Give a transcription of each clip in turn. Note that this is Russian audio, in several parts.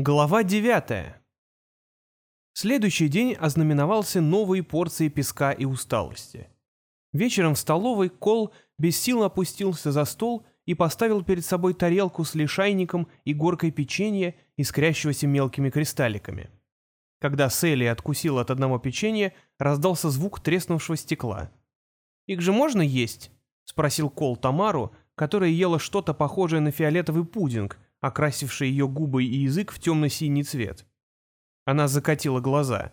Глава 9. Следующий день ознаменовался новой порцией песка и усталости. Вечером в столовой Кол без сил опустился за стол и поставил перед собой тарелку с лишайником и горкой печенья, искрящегося мелкими кристалликами. Когда Селли откусил от одного печенья, раздался звук треснувшего стекла. «Их же можно есть?» — спросил Кол Тамару, которая ела что-то похожее на фиолетовый пудинг — окрасивший ее губы и язык в темно-синий цвет. Она закатила глаза.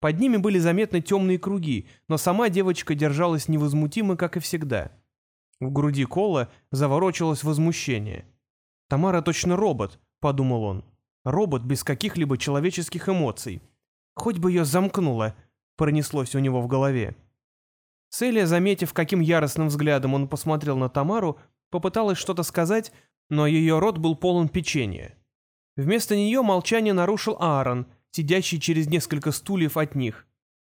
Под ними были заметны темные круги, но сама девочка держалась невозмутимо, как и всегда. В груди Кола заворочилось возмущение. «Тамара точно робот», — подумал он. «Робот без каких-либо человеческих эмоций. Хоть бы ее замкнуло», — пронеслось у него в голове. Селия, заметив, каким яростным взглядом он посмотрел на Тамару, попыталась что-то сказать, но ее рот был полон печенья. Вместо нее молчание нарушил Аарон, сидящий через несколько стульев от них.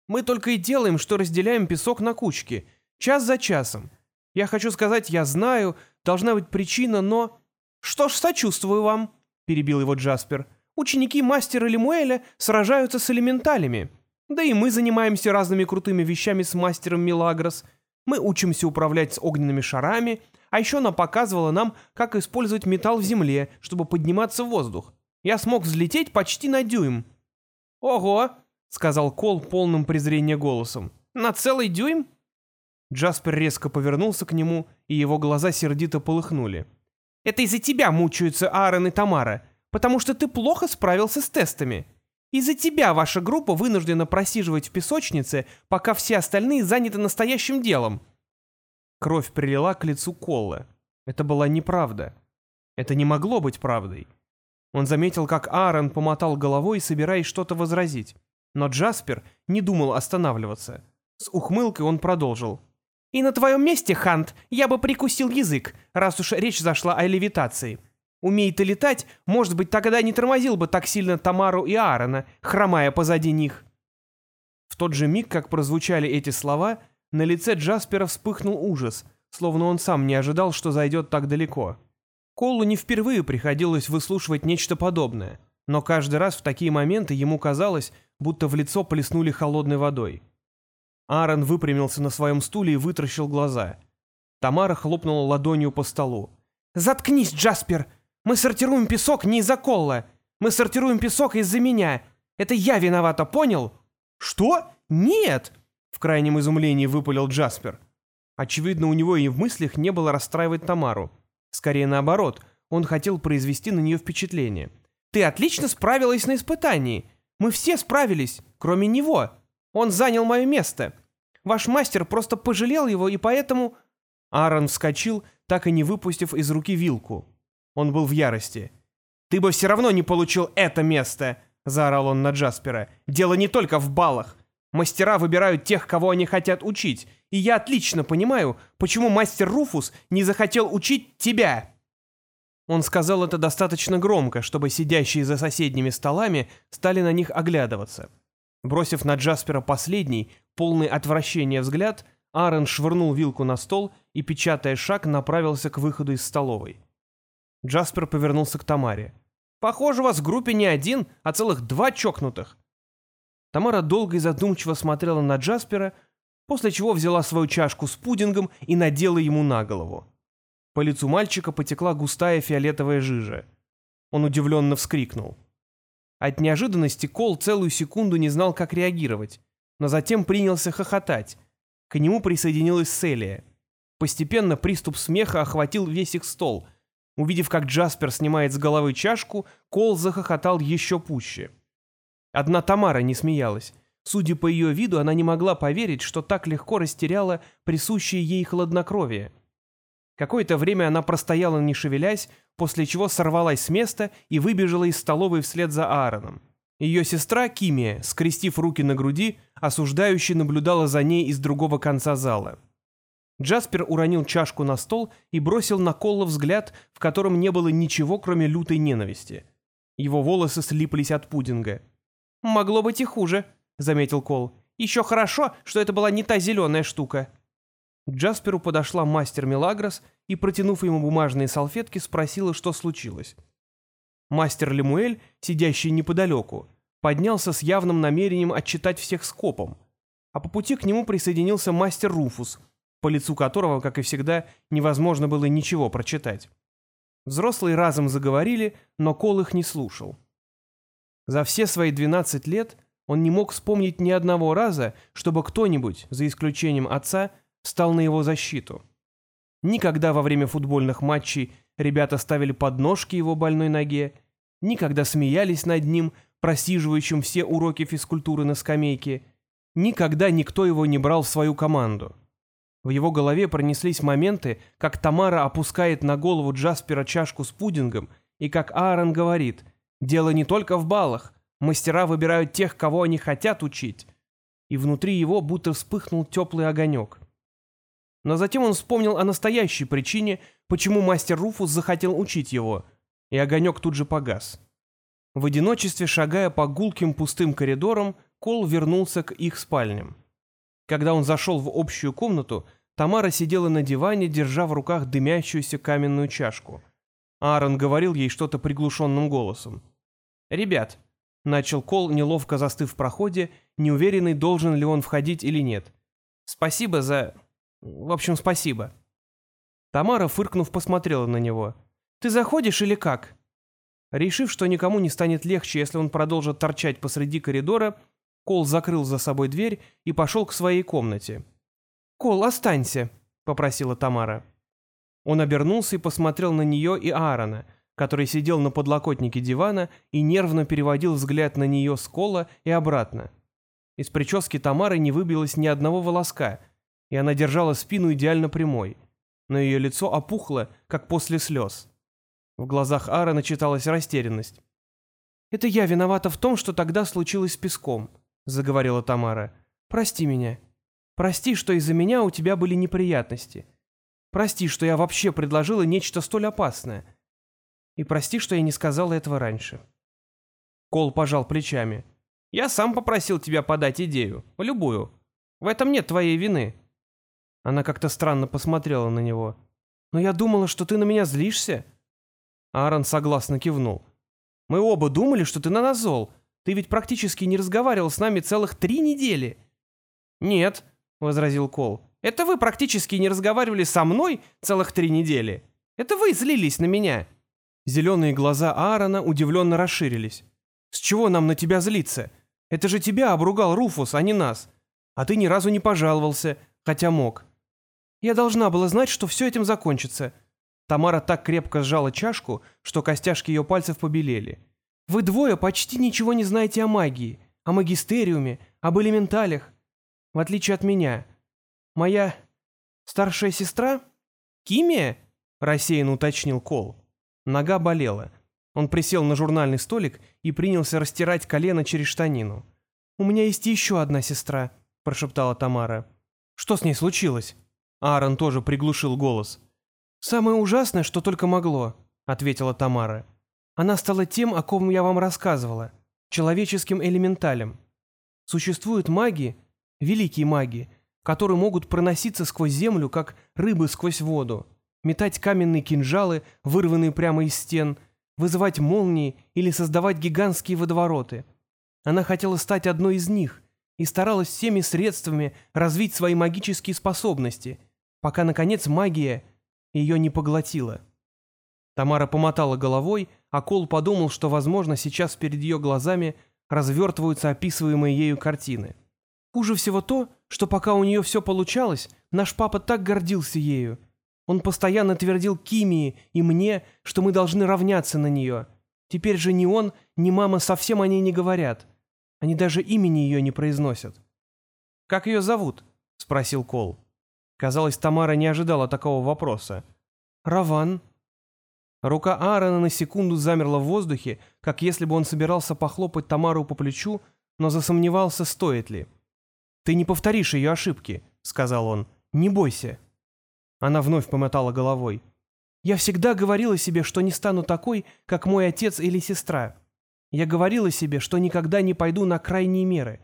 «Мы только и делаем, что разделяем песок на кучки, час за часом. Я хочу сказать, я знаю, должна быть причина, но...» «Что ж, сочувствую вам», — перебил его Джаспер. «Ученики мастера Лемуэля сражаются с элементалями. Да и мы занимаемся разными крутыми вещами с мастером Милагрос. Мы учимся управлять с огненными шарами, а еще она показывала нам, как использовать металл в земле, чтобы подниматься в воздух. Я смог взлететь почти на дюйм. «Ого!» — сказал Кол полным презрения голосом. «На целый дюйм?» Джаспер резко повернулся к нему, и его глаза сердито полыхнули. «Это из-за тебя мучаются Аарон и Тамара, потому что ты плохо справился с тестами. Из-за тебя ваша группа вынуждена просиживать в песочнице, пока все остальные заняты настоящим делом. Кровь прилила к лицу Колла. Это была неправда. Это не могло быть правдой. Он заметил, как Аарон помотал головой, собираясь что-то возразить. Но Джаспер не думал останавливаться. С ухмылкой он продолжил. «И на твоем месте, Хант, я бы прикусил язык, раз уж речь зашла о левитации. Умей ты летать, может быть, тогда не тормозил бы так сильно Тамару и Аарона, хромая позади них». В тот же миг, как прозвучали эти слова, на лице Джаспера вспыхнул ужас, словно он сам не ожидал, что зайдет так далеко. Колу не впервые приходилось выслушивать нечто подобное, но каждый раз в такие моменты ему казалось, будто в лицо плеснули холодной водой. Аарон выпрямился на своем стуле и вытращил глаза. Тамара хлопнула ладонью по столу. «Заткнись, Джаспер! Мы сортируем песок не из-за Колла! Мы сортируем песок из-за меня! Это я виновата, понял?» «Что? Нет!» В крайнем изумлении выпалил Джаспер. Очевидно, у него и в мыслях не было расстраивать Тамару. Скорее наоборот, он хотел произвести на нее впечатление. «Ты отлично справилась на испытании. Мы все справились, кроме него. Он занял мое место. Ваш мастер просто пожалел его, и поэтому...» Аарон вскочил, так и не выпустив из руки вилку. Он был в ярости. «Ты бы все равно не получил это место!» — заорал он на Джаспера. «Дело не только в баллах. Мастера выбирают тех, кого они хотят учить, и я отлично понимаю, почему мастер Руфус не захотел учить тебя». Он сказал это достаточно громко, чтобы сидящие за соседними столами стали на них оглядываться. Бросив на Джаспера последний, полный отвращения взгляд, Аарон швырнул вилку на стол и, печатая шаг, направился к выходу из столовой. Джаспер повернулся к Тамаре. «Похоже, вас в группе не один, а целых два чокнутых. Тамара долго и задумчиво смотрела на Джаспера, после чего взяла свою чашку с пудингом и надела ему на голову. По лицу мальчика потекла густая фиолетовая жижа. Он удивленно вскрикнул. От неожиданности Кол целую секунду не знал, как реагировать, но затем принялся хохотать. К нему присоединилась Селия. Постепенно приступ смеха охватил весь их стол. Увидев, как Джаспер снимает с головы чашку, Кол захохотал еще пуще. Одна Тамара не смеялась. Судя по ее виду, она не могла поверить, что так легко растеряла присущее ей хладнокровие. Какое-то время она простояла, не шевелясь, после чего сорвалась с места и выбежала из столовой вслед за Аароном. Ее сестра Кимия, скрестив руки на груди, осуждающе наблюдала за ней из другого конца зала. Джаспер уронил чашку на стол и бросил на Колла взгляд, в котором не было ничего, кроме лютой ненависти. Его волосы слиплись от пудинга. «Могло быть и хуже», — заметил Кол. «Еще хорошо, что это была не та зеленая штука». К Джасперу подошла мастер Мелагрос и, протянув ему бумажные салфетки, спросила, что случилось. Мастер Лемуэль, сидящий неподалеку, поднялся с явным намерением отчитать всех скопом, а по пути к нему присоединился мастер Руфус, по лицу которого, как и всегда, невозможно было ничего прочитать. Взрослые разом заговорили, но Кол их не слушал. За все свои 12 лет он не мог вспомнить ни одного раза, чтобы кто-нибудь, за исключением отца, встал на его защиту. Никогда во время футбольных матчей ребята ставили подножки его больной ноге, никогда смеялись над ним, просиживающим все уроки физкультуры на скамейке, никогда никто его не брал в свою команду. В его голове пронеслись моменты, как Тамара опускает на голову Джаспера чашку с пудингом, и как Аарон говорит «Дело не только в баллах, мастера выбирают тех, кого они хотят учить». И внутри его будто вспыхнул теплый огонек. Но затем он вспомнил о настоящей причине, почему мастер Руфус захотел учить его, и огонек тут же погас. В одиночестве, шагая по гулким пустым коридорам, Кол вернулся к их спальням. Когда он зашел в общую комнату, Тамара сидела на диване, держа в руках дымящуюся каменную чашку. Аарон говорил ей что-то приглушенным голосом. «Ребят», — начал Кол, неловко застыв в проходе, неуверенный, должен ли он входить или нет. «Спасибо за... В общем, спасибо». Тамара, фыркнув, посмотрела на него. «Ты заходишь или как?» Решив, что никому не станет легче, если он продолжит торчать посреди коридора, Кол закрыл за собой дверь и пошел к своей комнате. «Кол, останься», — попросила Тамара. Он обернулся и посмотрел на нее и Аарона, который сидел на подлокотнике дивана и нервно переводил взгляд на нее с Кола и обратно. Из прически Тамары не выбилось ни одного волоска, и она держала спину идеально прямой, но ее лицо опухло, как после слез. В глазах Аарона читалась растерянность. «Это я виновата в том, что тогда случилось с песком», — заговорила Тамара. «Прости меня. Прости, что из-за меня у тебя были неприятности. Прости, что я вообще предложила нечто столь опасное. И прости, что я не сказала этого раньше». Кол пожал плечами. «Я сам попросил тебя подать идею, любую. В этом нет твоей вины». Она как-то странно посмотрела на него. «Но я думала, что ты на меня злишься». Аарон согласно кивнул. «Мы оба думали, что ты на нас зол. Ты ведь практически не разговаривал с нами целых три недели». «Нет», — возразил Кол. «Это вы практически не разговаривали со мной целых три недели. Это вы злились на меня». Зеленые глаза Аарона удивленно расширились. «С чего нам на тебя злиться? Это же тебя обругал Руфус, а не нас. А ты ни разу не пожаловался, хотя мог. Я должна была знать, что все этим закончится». Тамара так крепко сжала чашку, что костяшки ее пальцев побелели. «Вы двое почти ничего не знаете о магии, о магистериуме, об элементалях в отличие от меня. Моя старшая сестра? Кимия?» — рассеянно уточнил Кол. Нога болела. Он присел на журнальный столик и принялся растирать колено через штанину. «У меня есть еще одна сестра», — прошептала Тамара. «Что с ней случилось?» Аарон тоже приглушил голос. «Самое ужасное, что только могло», — ответила Тамара. «Она стала тем, о ком я вам рассказывала, человеческим элементалем. Существуют маги, великие маги, которые могут проноситься сквозь землю, как рыбы сквозь воду, метать каменные кинжалы, вырванные прямо из стен, вызывать молнии или создавать гигантские водовороты. Она хотела стать одной из них и старалась всеми средствами развить свои магические способности, пока, наконец, магия ее не поглотила. Тамара помотала головой, а Кол подумал, что, возможно, сейчас перед ее глазами развертываются описываемые ею картины. Хуже всего то, что пока у нее все получалось, наш папа так гордился ею. Он постоянно твердил Кимии и мне, что мы должны равняться на нее. Теперь же ни он, ни мама совсем о ней не говорят. Они даже имени ее не произносят. «Как ее зовут?» — спросил Кол. Казалось, Тамара не ожидала такого вопроса. «Раван». Рука Аарона на секунду замерла в воздухе, как если бы он собирался похлопать Тамару по плечу, но засомневался, стоит ли. «Ты не повторишь ее ошибки», — сказал он. «Не бойся». Она вновь помотала головой. «Я всегда говорила себе, что не стану такой, как мой отец или сестра. Я говорила себе, что никогда не пойду на крайние меры.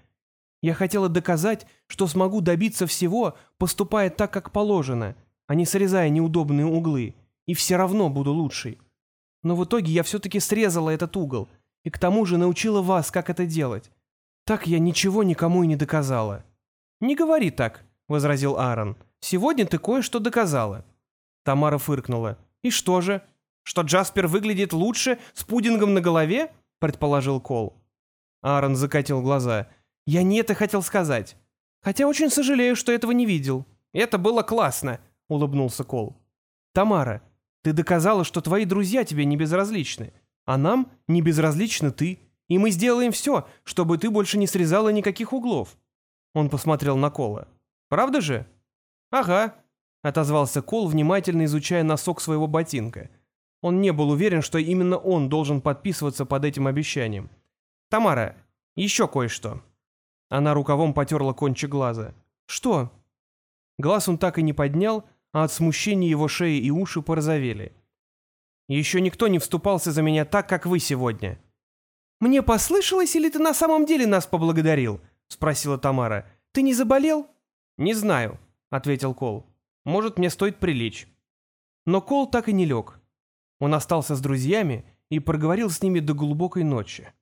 Я хотела доказать, что смогу добиться всего, поступая так, как положено, а не срезая неудобные углы, и все равно буду лучшей. Но в итоге я все-таки срезала этот угол, и к тому же научила вас, как это делать. Так я ничего никому и не доказала». «Не говори так», — возразил Аарон. «Сегодня ты кое-что доказала». Тамара фыркнула. «И что же? Что Джаспер выглядит лучше с пудингом на голове?» — предположил Кол. Аарон закатил глаза. «Я не это хотел сказать. Хотя очень сожалею, что этого не видел. Это было классно», — улыбнулся Кол. «Тамара, ты доказала, что твои друзья тебе не безразличны, а нам не безразлична ты, и мы сделаем все, чтобы ты больше не срезала никаких углов». Он посмотрел на Кола. «Правда же?» «Ага», — отозвался Кол, внимательно изучая носок своего ботинка. Он не был уверен, что именно он должен подписываться под этим обещанием. «Тамара, еще кое-что». Она рукавом потерла кончик глаза. «Что?» Глаз он так и не поднял, а от смущения его шеи и уши порозовели. «Еще никто не вступался за меня так, как вы сегодня». «Мне послышалось, или ты на самом деле нас поблагодарил?» — спросила Тамара. «Ты не заболел?» «Не знаю», — ответил Кол. «Может, мне стоит прилечь». Но Кол так и не лег. Он остался с друзьями и проговорил с ними до глубокой ночи.